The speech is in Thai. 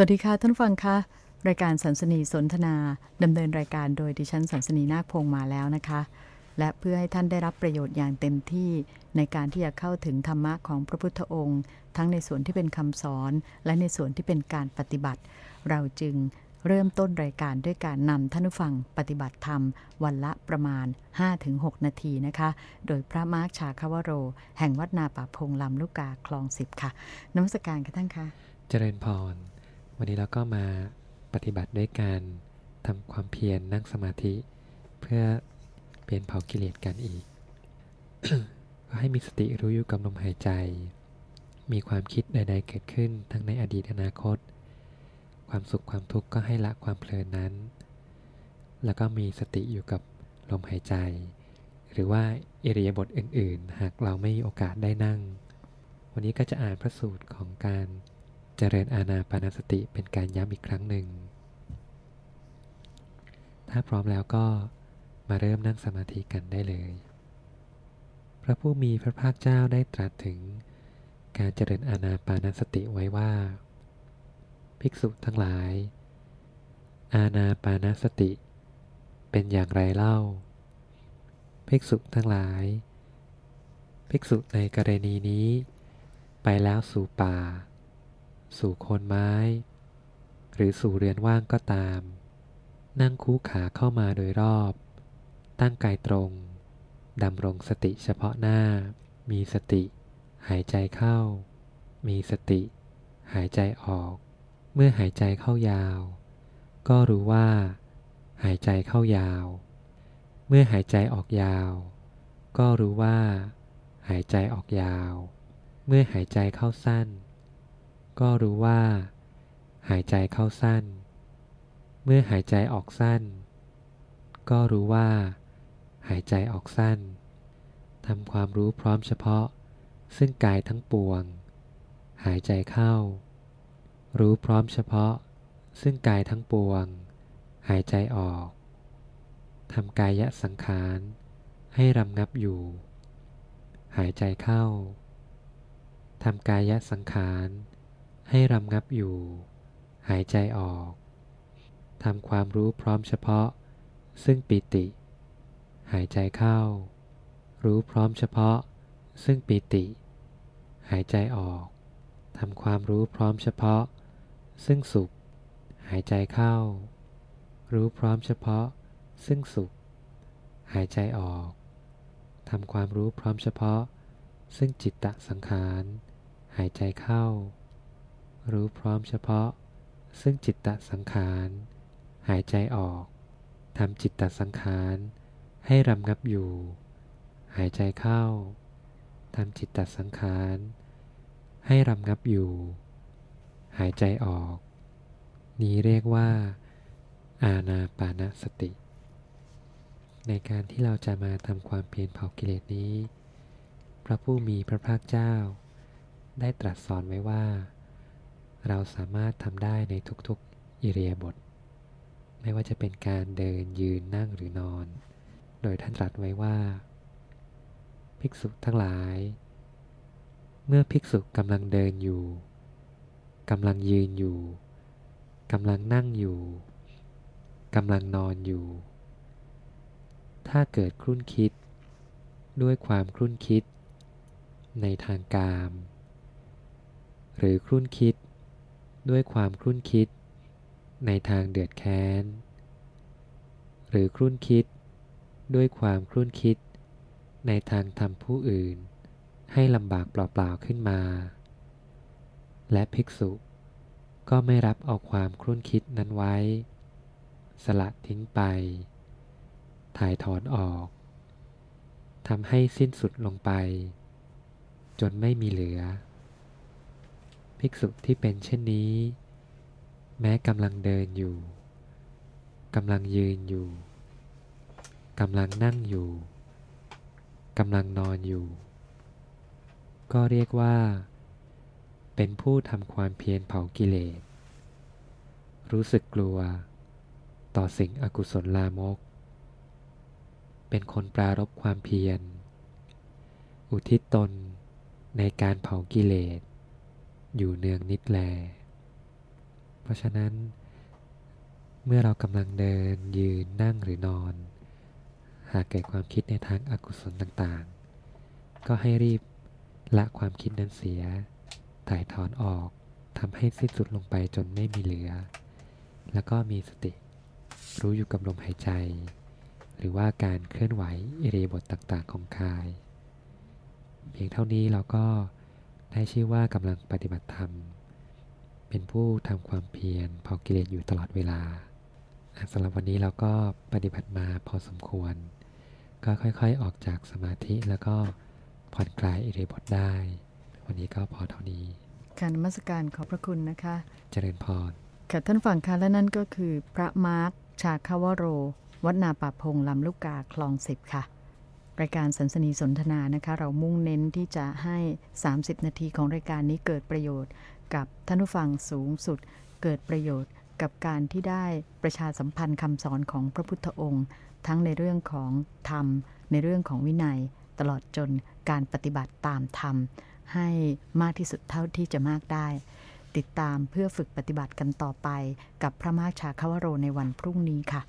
สวัสดีค่ะท่านฟังค่ะรายการสันสนีสนทนาดำเนินรายการโดยดิฉันสันสนีนาคพงมาแล้วนะคะ และเพื่อให้ท่านได้รับประโยชน์อย่างเต็มที่ในการที่จะเข้าถึงธรรมะของพระพุทธองค์ ทั้งในส่วนที่เป็นคำสอน และในส่วนที่เป็นการปฏิบัติ เราจึงเริ่มต้นรายการด้วยการนำท่านผู้ฟังปฏิบัติธรรม วันละประมาณ 5-6 นาทีนะคะ โดยพระมาร์คชาคาวโร แห่งวัดนาป่าพงลำลูกกาคลองสิบค่ะนมัสการค่ะท่านคะเจริญพร วันนี้เราก็มาปฏิบัติด้วยการทำความเพียรนั่งสมาธิ เพื่อเปลี่ยนเผากิเลสกันอีก ก็ให้มีสติรู้อยู่กับลมหายใจ มีความคิดใด ๆ เกิดขึ้นทั้งในอดีตอนาคต ความสุขความทุกข์ก็ให้ละความเพลินนั้น แล้วก็มีสติอยู่กับลมหายใจ หรือว่าอิริยาบถอื่น ๆ หากเราไม่มีโอกาสได้นั่ง วันนี้ก็จะอ่านพระสูตรของการ เจริญอาณาปานสติเป็นการย้ำอีกครั้งหนึ่ง ถ้าพร้อมแล้วก็มาเริ่มนั่งสมาธิกันได้เลย พระผู้มีพระภาคเจ้าได้ตรัสถึง การเจริญอาณาปานสติไว้ว่า ภิกษุทั้งหลาย อาณาปานสติ เป็นอย่างไรเล่า ภิกษุทั้งหลาย ภิกษุในกรณีนี้ ไปแล้วสู่ป่า สู่โคนไม้ หรือสู่เรือนว่างก็ตาม นั่งคู่ขาเข้ามาโดยรอบ ตั้งกายตรงดำรงสติเฉพาะหน้า มีสติ หายใจเข้า มีสติ หายใจออก เมื่อหายใจเข้ายาว ก็รู้ว่า หายใจเข้ายาว เมื่อหายใจออกยาว ก็รู้ว่า หายใจออกยาว เมื่อหายใจเข้าสั้น ก็รู้ว่า หายใจเข้าสั้น เมื่อหายใจออกสั้น ก็รู้ว่า หายใจออกสั้นทำความรู้พร้อมเฉพาะ ซึ่งกายทั้งปวง หายใจเข้า รู้พร้อมเฉพาะ ซึ่งกายทั้งปวง หายใจออกทำกายะสังขารให้รำงับอยู่ หายใจเข้าทำกายะสังขาร ให้รำงับอยู่ หายใจออกทำความรู้พร้อมเฉพาะ ซึ่งปิติ หายใจเข้า รู้พร้อมเฉพาะ ซึ่งปิติ หายใจออกทำความรู้พร้อมเฉพาะ ซึ่งสุข หายใจเข้า รู้พร้อมเฉพาะ ซึ่งสุข หายใจออกทำความรู้พร้อมเฉพาะ ซึ่งจิตตสังขาร หายใจเข้า รู้พร้อมเฉพาะ ซึ่งจิตตสังขาร หายใจออกทำจิตตสังขารให้รำงับอยู่ หายใจเข้าทำจิตตสังขารให้รำงับอยู่ หายใจออก นี้เรียกว่า อาณาปานสติ ในการที่เราจะมาทำความเพียรเผากิเลสนี้ พระผู้มีพระภาคเจ้า ได้ตรัสสอนไว้ว่า เราสามารถทำได้ในทุกๆอิเรียาบท ไม่ว่าจะเป็นการเดินยืนนั่งหรือนอน โดยท่านตรัสไว้ว่า ภิกษุทั้งหลาย เมื่อภิกษุกำลังเดินอยู่กำลังยืนอยู่กำลังนั่งอยู่กำลังนอนอยู่ ถ้าเกิดครุ่นคิด ด้วยความครุ่นคิด ในทางกาม หรือครุ่นคิด ด้วยความครุ่นคิด ในทางเดือดแค้น หรือครุ่นคิด ด้วยความครุ่นคิด ในทางทำผู้อื่น ให้ลำบากเปล่าๆขึ้นมา และภิกษุก็ไม่รับเอาความครุ่นคิดนั้นไว้ สละทิ้งไป ถ่ายถอนออกทำให้สิ้นสุดลงไป จนไม่มีเหลือ ภิกษุที่เป็นเช่นนี้ แม้กำลังเดินอยู่กำลังยืนอยู่กำลังนั่งอยู่กำลังนอนอยู่ ก็เรียกว่า เป็นผู้ทำความเพียรเผากิเลส รู้สึกกลัว ต่อสิ่งอกุศลลามก เป็นคนปรารบความเพียร อุทิศตนในการเผากิเลส อยู่เนืองนิดแล เพราะฉะนั้น เมื่อเรากำลังเดินยืนนั่งหรือนอน หากเกิดความคิดในทางอากุศลต่างๆ ก็ให้รีบละความคิดนั้นเสีย ถ่ายถอนออกทำให้สิ้นสุดลงไปจนไม่มีเหลือ แล้วก็มีสติ รู้อยู่กับลมหายใจ หรือว่าการเคลื่อนไหวอิริยาบถต่างๆของกาย เพียงเท่านี้เราก็ ได้ชื่อว่ากำลังปฏิบัติธรรม เป็นผู้ทำความเพียรเผากิเลสอยู่ตลอดเวลาสำหรับวันนี้เราก็ปฏิบัติมาพอสมควร ก็ค่อยๆออกจากสมาธิแล้วก็ผ่อนคลายอิริยาบถได้ วันนี้ก็พอเท่านี้การนมัสการขอบพระคุณนะคะ เจริญพรค่ะท่านฝั่งค่ะและนั่นก็คือ พระมาร์คชาคาวโร วัดนาป่าพงลำลูกกาคลองสิบค่ะ รายการสันสนีสนทนานะคะเรามุ่งเน้นที่จะให้ 30 นาทีของรายการนี้เกิดประโยชน์ กับท่านผู้ฟังสูงสุด เกิดประโยชน์กับการที่ได้ประชาสัมพันธ์คำสอนของพระพุทธองค์ ทั้งในเรื่องของธรรม ในเรื่องของวินัย ตลอดจนการปฏิบัติตามธรรม ให้มากที่สุดเท่าที่จะมากได้ ติดตามเพื่อฝึกปฏิบัติกันต่อไป กับพระมาชาคาวโรในวันพรุ่งนี้ค่ะ